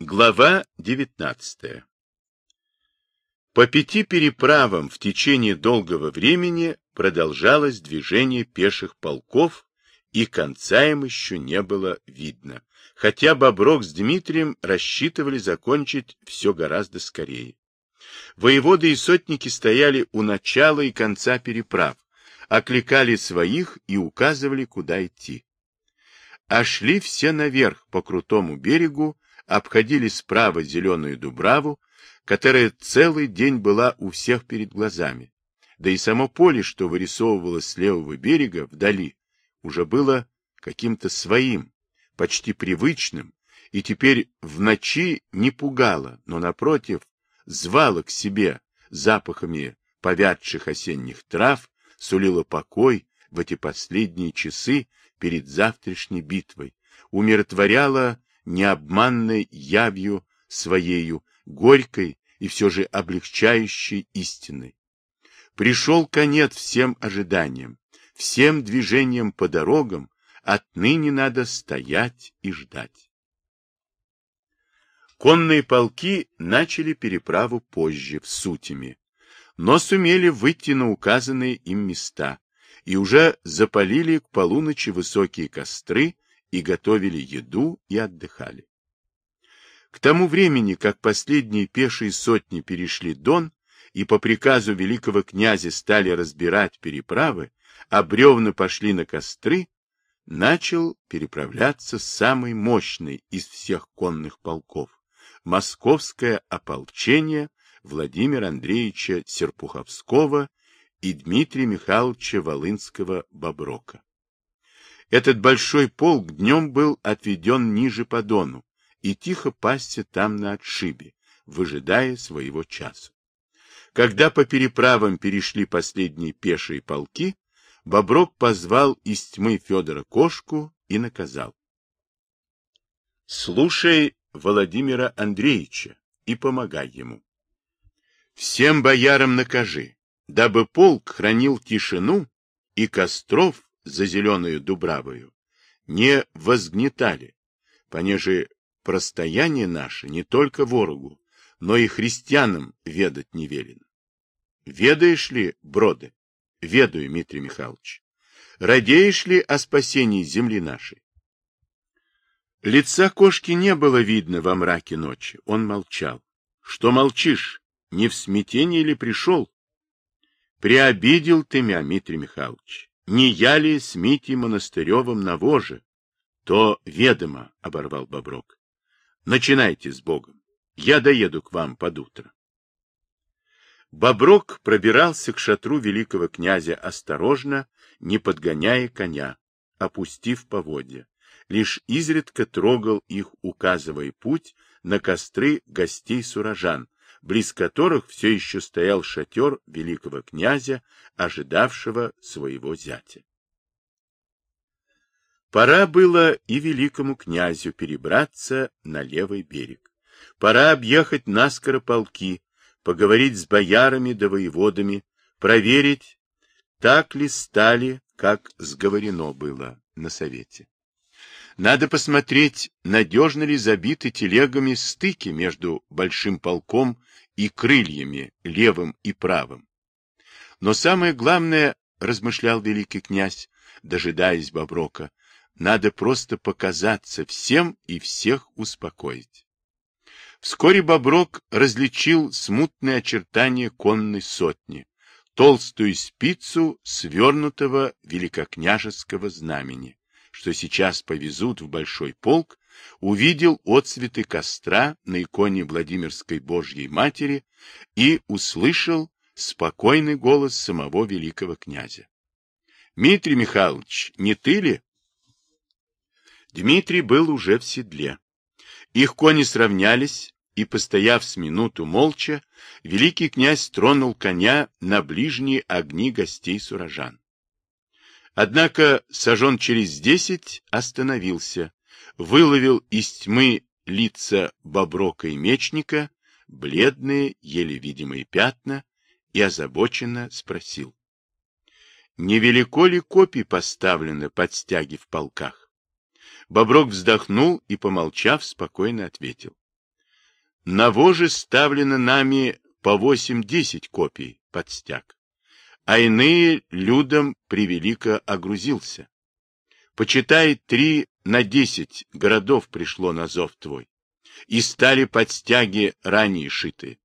Глава 19 По пяти переправам в течение долгого времени продолжалось движение пеших полков, и конца им еще не было видно, хотя Боброк с Дмитрием рассчитывали закончить все гораздо скорее. Воеводы и сотники стояли у начала и конца переправ, окликали своих и указывали, куда идти. А шли все наверх по крутому берегу, обходили справа зеленую дубраву, которая целый день была у всех перед глазами. Да и само поле, что вырисовывалось с левого берега вдали, уже было каким-то своим, почти привычным, и теперь в ночи не пугало, но, напротив, звало к себе запахами повядших осенних трав, сулило покой в эти последние часы перед завтрашней битвой, умиротворяло необманной явью своею, горькой и все же облегчающей истиной. Пришел конец всем ожиданиям, всем движениям по дорогам, отныне надо стоять и ждать. Конные полки начали переправу позже, в Сутями, но сумели выйти на указанные им места и уже запалили к полуночи высокие костры и готовили еду и отдыхали. К тому времени, как последние пешие сотни перешли Дон и по приказу великого князя стали разбирать переправы, а бревна пошли на костры, начал переправляться самый мощный из всех конных полков – московское ополчение Владимира Андреевича Серпуховского и Дмитрия Михайловича Волынского-Боброка. Этот большой полк днем был отведен ниже по Дону и тихо пасся там на отшибе, выжидая своего часа. Когда по переправам перешли последние пешие полки, Боброк позвал из тьмы Федора Кошку и наказал. «Слушай Владимира Андреевича и помогай ему. Всем боярам накажи, дабы полк хранил тишину и костров за зеленую дубравою не возгнетали, понеже простояние наше не только ворогу, но и христианам ведать не велено. Ведаешь ли, броды? Ведаю, Дмитрий Михайлович. Радеешь ли о спасении земли нашей? Лица кошки не было видно во мраке ночи. Он молчал. Что молчишь? Не в смятении ли пришел? Приобидел ты меня, Дмитрий Михайлович. Не я ли с Митей Монастыревым на воже? То ведомо, — оборвал Боброк. Начинайте с Богом. Я доеду к вам под утро. Боброк пробирался к шатру великого князя осторожно, не подгоняя коня, опустив поводья. Лишь изредка трогал их, указывая путь на костры гостей-сурожан, близ которых все еще стоял шатер великого князя, ожидавшего своего зятя. Пора было и великому князю перебраться на левый берег. Пора объехать наскоро полки, поговорить с боярами да воеводами, проверить, так ли стали, как сговорено было на совете. Надо посмотреть, надежно ли забиты телегами стыки между большим полком и крыльями, левым и правым. Но самое главное, размышлял великий князь, дожидаясь Боброка, надо просто показаться всем и всех успокоить. Вскоре Боброк различил смутные очертания конной сотни, толстую спицу свернутого великокняжеского знамени что сейчас повезут в большой полк, увидел отцветы костра на иконе Владимирской Божьей Матери и услышал спокойный голос самого великого князя. — Дмитрий Михайлович, не ты ли? Дмитрий был уже в седле. Их кони сравнялись, и, постояв с минуту молча, великий князь тронул коня на ближние огни гостей сурожан. Однако сажен через десять остановился, выловил из тьмы лица Боброка и Мечника, бледные, еле видимые пятна, и озабоченно спросил. Невелико ли копий поставлено под стяги в полках? Боброк вздохнул и, помолчав, спокойно ответил. На воже ставлено нами по восемь-десять копий под стяг, а иные людям превелико огрузился. Почитай, три на десять городов пришло на зов твой, и стали под стяги ранее шиты.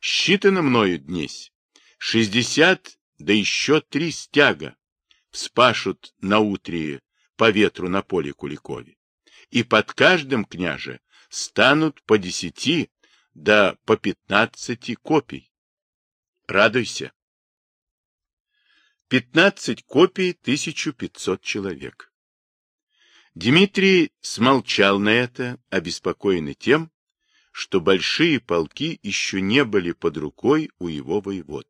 Считано мною днесь шестьдесят, да еще три стяга вспашут на утрие по ветру на поле Куликове, и под каждым, княже, станут по десяти, да по пятнадцати копий. Радуйся. Пятнадцать копий, тысячу пятьсот человек. Дмитрий смолчал на это, обеспокоенный тем, что большие полки еще не были под рукой у его воевод.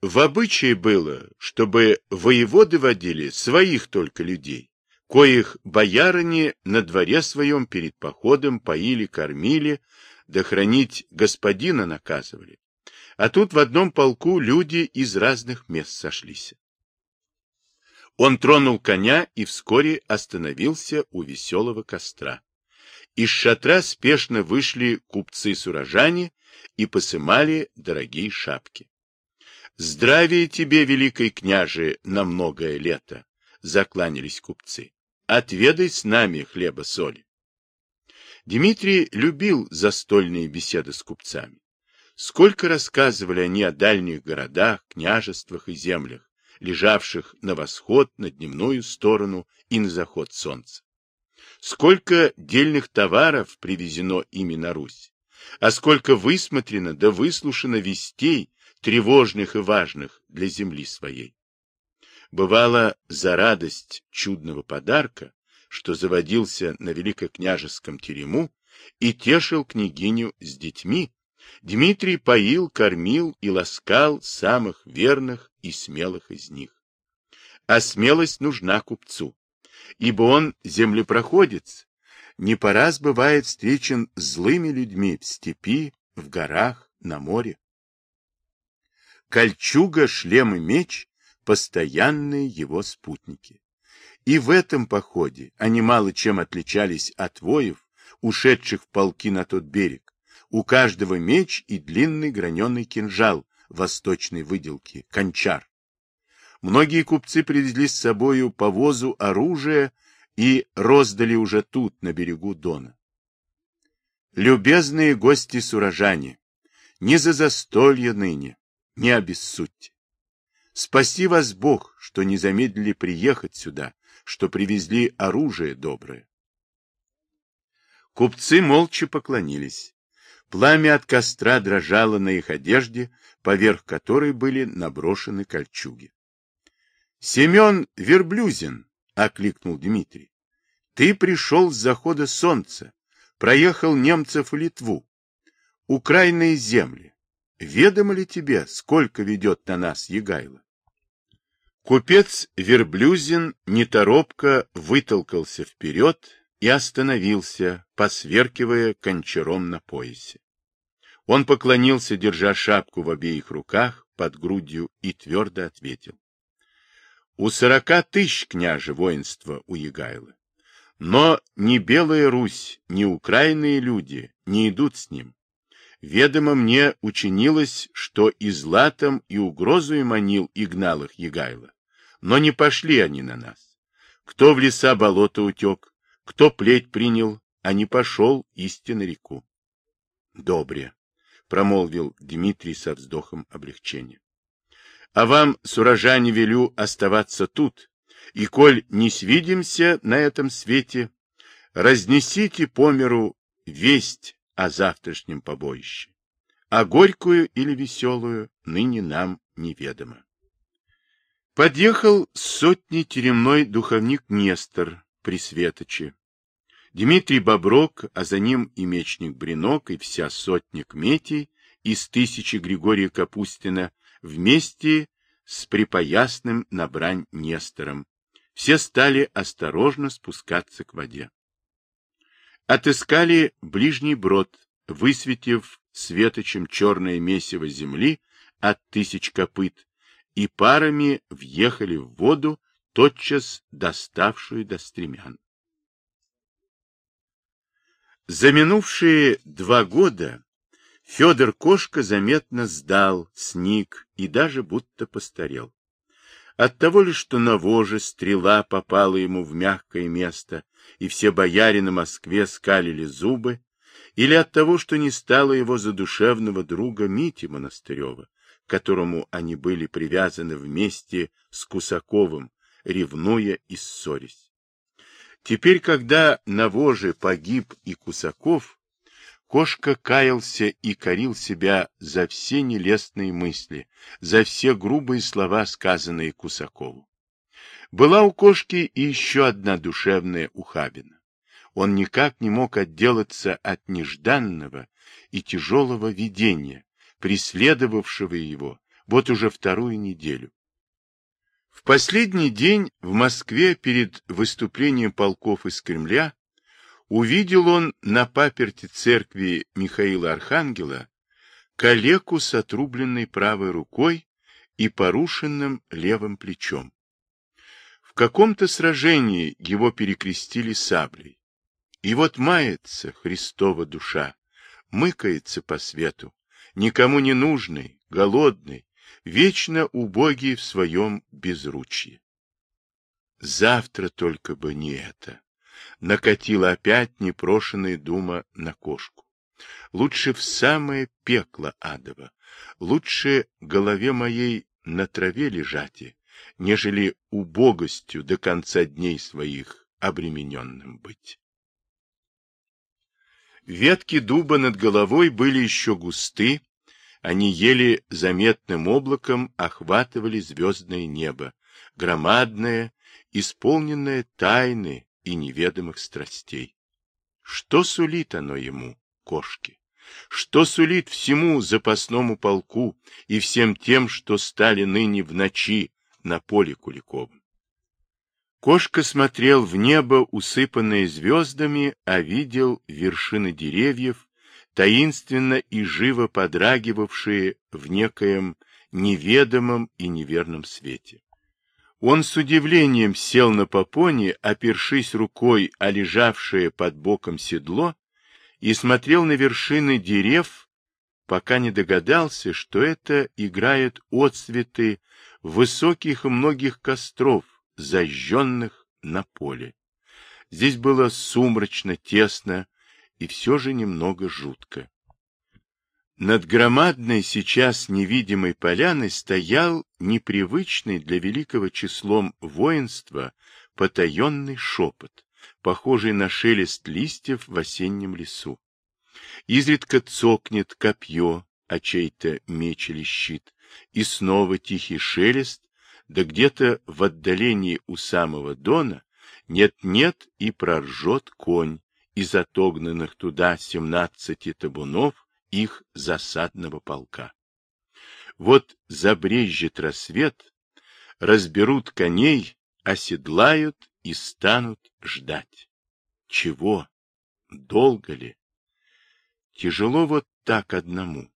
В обычае было, чтобы воеводы водили своих только людей, коих боярыне на дворе своем перед походом поили, кормили, да хранить господина наказывали. А тут в одном полку люди из разных мест сошлись. Он тронул коня и вскоре остановился у веселого костра. Из шатра спешно вышли купцы-сурожане и посымали дорогие шапки. Здравия тебе, великий княже, на многое лето, закланялись купцы. Отведай с нами хлеба-соли. Дмитрий любил застольные беседы с купцами. Сколько рассказывали они о дальних городах, княжествах и землях, лежавших на восход, на дневную сторону и на заход солнца. Сколько дельных товаров привезено ими на Русь, а сколько высмотрено да выслушано вестей, тревожных и важных для земли своей. Бывало, за радость чудного подарка, что заводился на великокняжеском терему и тешил княгиню с детьми, Дмитрий поил, кормил и ласкал самых верных и смелых из них. А смелость нужна купцу ибо он землепроходец, не по раз бывает встречен злыми людьми в степи, в горах, на море. Кольчуга, шлем и меч — постоянные его спутники. И в этом походе они мало чем отличались от воев, ушедших в полки на тот берег. У каждого меч и длинный граненый кинжал восточной выделки, кончар. Многие купцы привезли с собою по возу оружие и роздали уже тут, на берегу Дона. Любезные гости-сурожане, не за застолье ныне, не обессудьте. Спаси вас Бог, что не замедлили приехать сюда, что привезли оружие доброе. Купцы молча поклонились. Пламя от костра дрожало на их одежде, поверх которой были наброшены кольчуги. Семен Верблюзин, — окликнул Дмитрий, — ты пришел с захода солнца, проехал немцев в Литву, Украинные земли. Ведомо ли тебе, сколько ведет на нас Егайло? Купец Верблюзин неторопко вытолкался вперед и остановился, посверкивая кончаром на поясе. Он поклонился, держа шапку в обеих руках, под грудью, и твердо ответил. У сорока тысяч княже воинства у Егайла. Но ни Белая Русь, ни украинные люди не идут с ним. Ведомо мне учинилось, что и златом, и угрозу манил и гнал их Егайло. Но не пошли они на нас. Кто в леса болото утек, кто плеть принял, а не пошел истинно реку. — Добре, — промолвил Дмитрий со вздохом облегчения. А вам, сурожане, велю оставаться тут, и коль не свидимся на этом свете, разнесите по миру весть о завтрашнем побоище, а горькую или веселую ныне нам неведомо. Подъехал сотни теремной духовник Нестор при Светоче. Дмитрий Боброк, а за ним и мечник Бринок, и вся сотня кметей из тысячи Григория Капустина вместе с припоясным на брань Нестором. Все стали осторожно спускаться к воде. Отыскали ближний брод, высветив светочем черное месиво земли от тысяч копыт, и парами въехали в воду, тотчас доставшую до стремян. За минувшие два года Федор Кошка заметно сдал, сник и даже будто постарел. От того ли, что на воже стрела попала ему в мягкое место, и все бояре на Москве скалили зубы, или от того, что не стало его задушевного друга Мити Монастырева, к которому они были привязаны вместе с Кусаковым, ревнуя и ссорясь. Теперь, когда на воже погиб и Кусаков, Кошка каялся и корил себя за все нелестные мысли, за все грубые слова, сказанные Кусакову. Была у Кошки и еще одна душевная ухабина. Он никак не мог отделаться от нежданного и тяжелого видения, преследовавшего его вот уже вторую неделю. В последний день в Москве перед выступлением полков из Кремля увидел он на паперти церкви Михаила Архангела калеку с отрубленной правой рукой и порушенным левым плечом. В каком-то сражении его перекрестили саблей. И вот мается Христова душа, мыкается по свету, никому не нужный, голодный, вечно убогий в своем безручье. Завтра только бы не это накатила опять непрошенная дума на кошку. Лучше в самое пекло адово, лучше голове моей на траве лежати, нежели убогостью до конца дней своих обремененным быть. Ветки дуба над головой были еще густы, они еле заметным облаком охватывали звездное небо, громадное, исполненное тайны, и неведомых страстей. Что сулит оно ему, кошке? Что сулит всему запасному полку и всем тем, что стали ныне в ночи на поле Куликовом? Кошка смотрел в небо, усыпанное звездами, а видел вершины деревьев, таинственно и живо подрагивавшие в некоем неведомом и неверном свете. Он с удивлением сел на попоне, опершись рукой о лежавшее под боком седло, и смотрел на вершины дерев, пока не догадался, что это играют отцветы высоких многих костров, зажженных на поле. Здесь было сумрачно, тесно и все же немного жутко. Над громадной сейчас невидимой поляной стоял непривычный для великого числом воинства потаенный шепот, похожий на шелест листьев в осеннем лесу. Изредка цокнет копье, а чей-то меч или щит, и снова тихий шелест, да где-то в отдалении у самого дона нет-нет и проржет конь из отогнанных туда семнадцати табунов их засадного полка. Вот забрежет рассвет, разберут коней, оседлают и станут ждать. Чего? Долго ли? Тяжело вот так одному.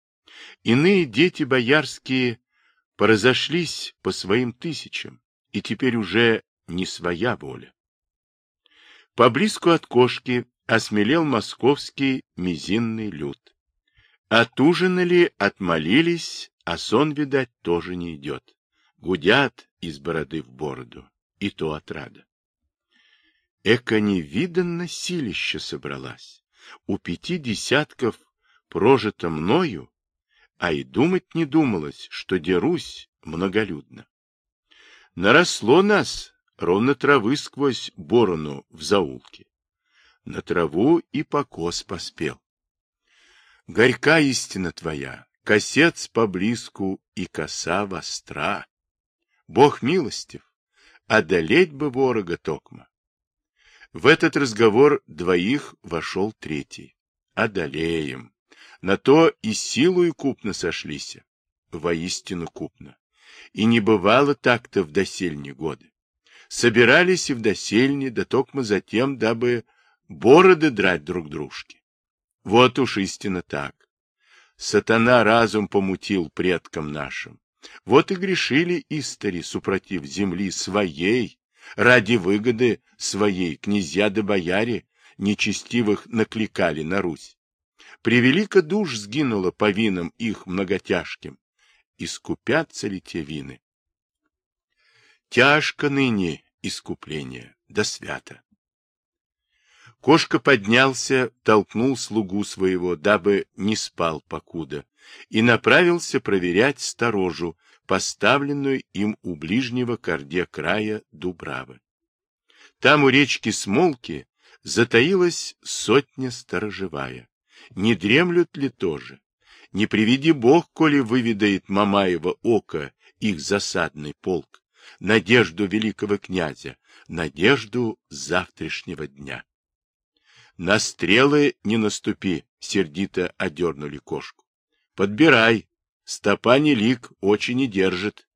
Иные дети боярские поразошлись по своим тысячам, и теперь уже не своя воля. Поблизку от кошки осмелел московский мизинный люд. Отужинали, отмолились, а сон, видать, тоже не идет. Гудят из бороды в бороду, и то отрада. Эко невиданно силища собралась. У пяти десятков прожито мною, а и думать не думалось, что дерусь многолюдно. Наросло нас ровно травы сквозь борону в заулке. На траву и покос поспел. Горька истина твоя, косец поблизку и коса востра. Бог милостив, одолеть бы ворога токма. В этот разговор двоих вошел третий. Одолеем. На то и силу и купно сошлись. Воистину купно. И не бывало так-то в досельни годы. Собирались и в досельни, да токмо затем, дабы бороды драть друг дружке. Вот уж истинно так. Сатана разум помутил предкам нашим. Вот и грешили истори, супротив земли своей, ради выгоды своей, князья да бояре, нечестивых накликали на Русь. Превелика душ сгинула по винам их многотяжким. Искупятся ли те вины? Тяжко ныне искупление, да свято. Кошка поднялся, толкнул слугу своего, дабы не спал покуда, и направился проверять сторожу, поставленную им у ближнего корде края Дубравы. Там у речки Смолки затаилась сотня сторожевая. Не дремлют ли тоже? Не приведи бог, коли выведает Мамаева око их засадный полк, надежду великого князя, надежду завтрашнего дня. На стрелы не наступи, сердито одернули кошку. Подбирай, стопа не лик, очень и держит.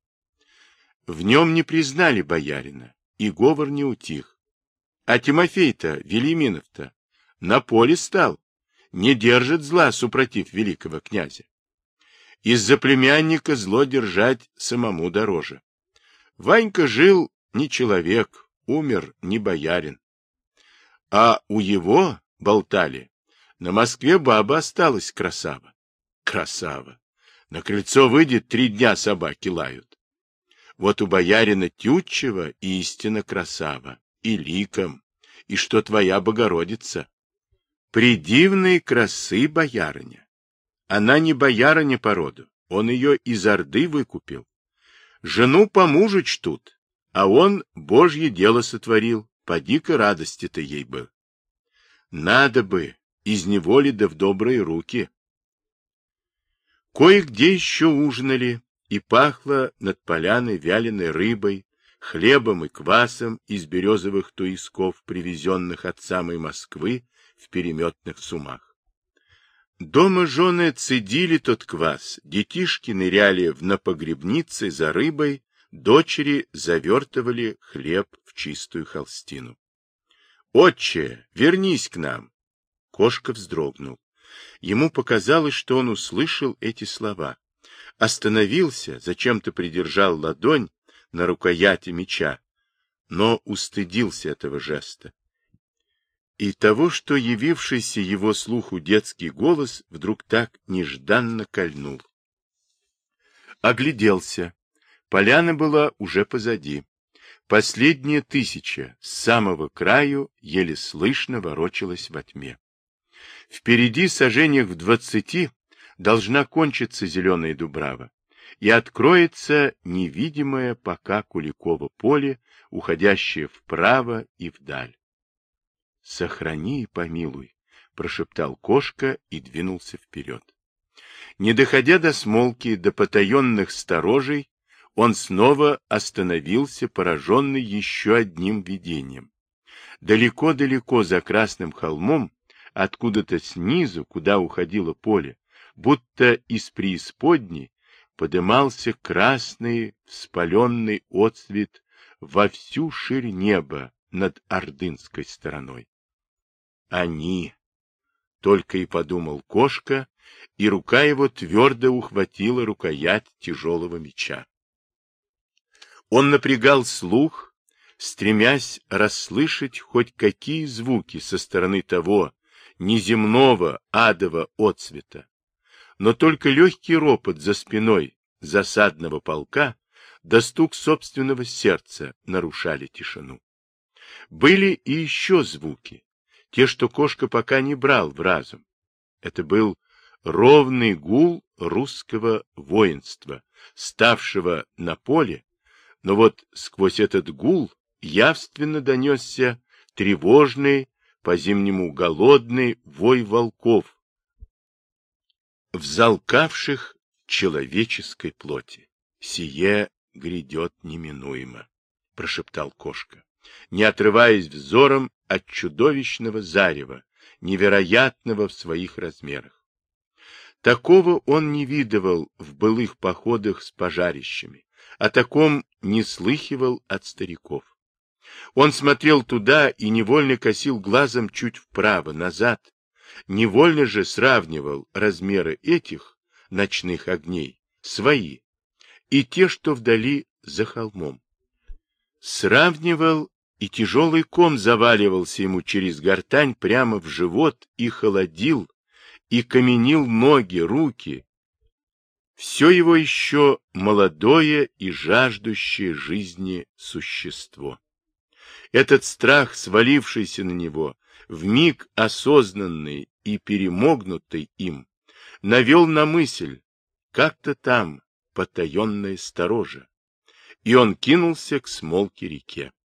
В нем не признали боярина, и говор не утих. А Тимофей-то, Велиминов-то, на поле стал, не держит зла супротив великого князя. Из-за племянника зло держать самому дороже. Ванька жил не человек, умер не боярин. А у его, болтали, на Москве баба осталась красава. Красава. На крыльцо выйдет, три дня собаки лают. Вот у боярина Тютчева истина красава, и ликом, и что твоя Богородица. Придивной красы боярыня. Она не боярыня по роду, он ее из Орды выкупил. Жену по чтут, а он божье дело сотворил, Поди-ка радости-то ей бы. Надо бы, из неволи да в добрые руки. Кое-где еще ужинали, и пахло над поляной вяленой рыбой, хлебом и квасом из березовых туисков, привезенных от самой Москвы в переметных сумах. Дома жены цедили тот квас, детишки ныряли в напогребнице за рыбой, дочери завертывали хлеб чистую холстину. — Отче, вернись к нам! Кошка вздрогнул. Ему показалось, что он услышал эти слова. Остановился, зачем-то придержал ладонь на рукояти меча, но устыдился этого жеста. И того, что явившийся его слуху детский голос вдруг так нежданно кольнул. Огляделся. Поляна была уже позади. Последняя тысяча с самого краю еле слышно ворочалась во тьме. Впереди, сажениях в двадцати, должна кончиться зеленая дубрава, и откроется невидимое пока Куликово поле, уходящее вправо и вдаль. «Сохрани и помилуй», — прошептал кошка и двинулся вперед. Не доходя до смолки, до потаенных сторожей, он снова остановился, пораженный еще одним видением. Далеко-далеко за Красным холмом, откуда-то снизу, куда уходило поле, будто из преисподней, подымался красный вспаленный отсвет во всю ширь неба над Ордынской стороной. Они! Только и подумал кошка, и рука его твердо ухватила рукоять тяжелого меча. Он напрягал слух, стремясь расслышать хоть какие звуки со стороны того неземного адового отцвета. Но только легкий ропот за спиной засадного полка да стук собственного сердца нарушали тишину. Были и еще звуки, те, что кошка пока не брал в разум. Это был ровный гул русского воинства, ставшего на поле но вот сквозь этот гул явственно донесся тревожный, по-зимнему голодный вой волков, взалкавших человеческой плоти. Сие грядет неминуемо, — прошептал кошка, не отрываясь взором от чудовищного зарева, невероятного в своих размерах. Такого он не видывал в былых походах с пожарищами. О таком не слыхивал от стариков. Он смотрел туда и невольно косил глазом чуть вправо, назад, невольно же сравнивал размеры этих ночных огней, свои, и те, что вдали за холмом. Сравнивал и тяжелый ком заваливался ему через гортань прямо в живот и холодил, и каменил ноги, руки. Все его еще молодое и жаждущее жизни существо. Этот страх, свалившийся на него, в миг осознанный и перемогнутый им, навел на мысль, как-то там потаенная сторожа, и он кинулся к смолке реке.